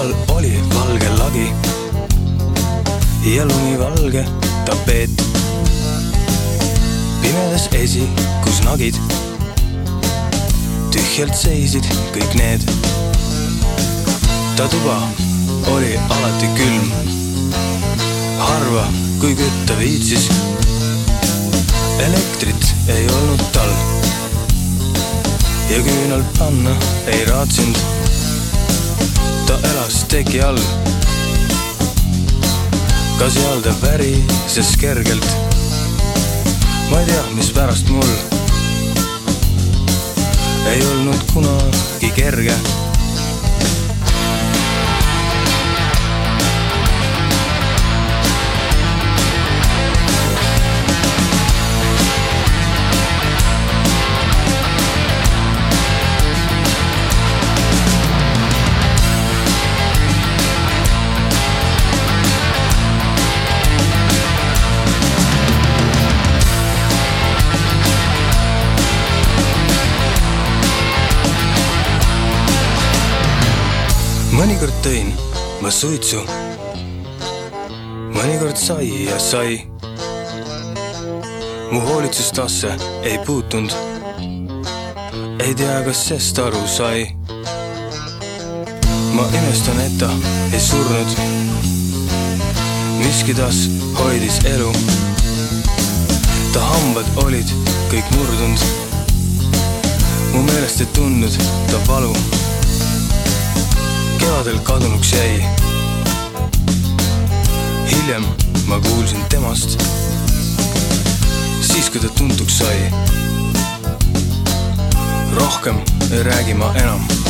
ta toal oli valge lagi ja lumivalge tapeet. pimedas esi, kus nagid tühjalt seisid kõik need. ta tuba oli alati külm. harva, kui kütta viitsis. elektrit ei olnud tal. ja küünalt panna ei raatsinud. Teki all. ka seal ta värises kergelt. ma ei tea, mispärast mul ei olnud kunagi kerge mõnikord tõin ma suitsu. mõnikord sai ja sai. mu hoolitsustasse ei puutunud. ei tea, kas sest aru sai. ma imestan, et ta ei surnud. miski tas hoidis elu. ta hambad olid kõik murdunud. mu meelest ei tundnud ta valu kevadel kadunuks jäi. hiljem ma kuulsin temast, siis kui ta tuntuks sai. rohkem ei räägi ma enam